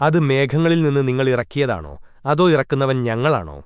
അത് മേഘങ്ങളിൽ നിന്ന് നിങ്ങൾ ഇറക്കിയതാണോ? അതോ ഇറക്കുന്നവൻ ഞങ്ങളാണോ?